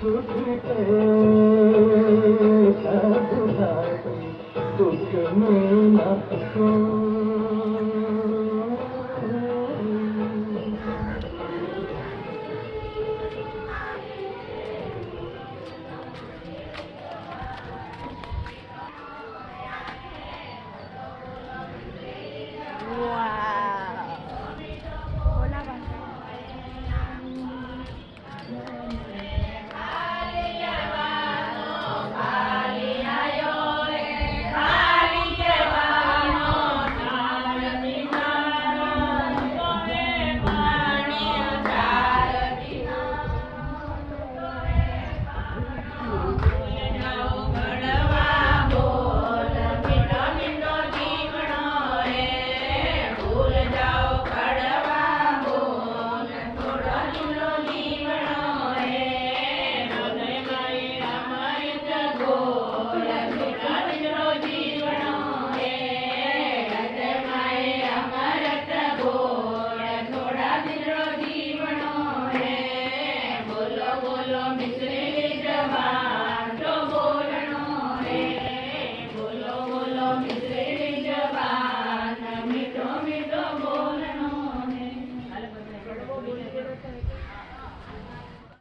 सुख में न me crê.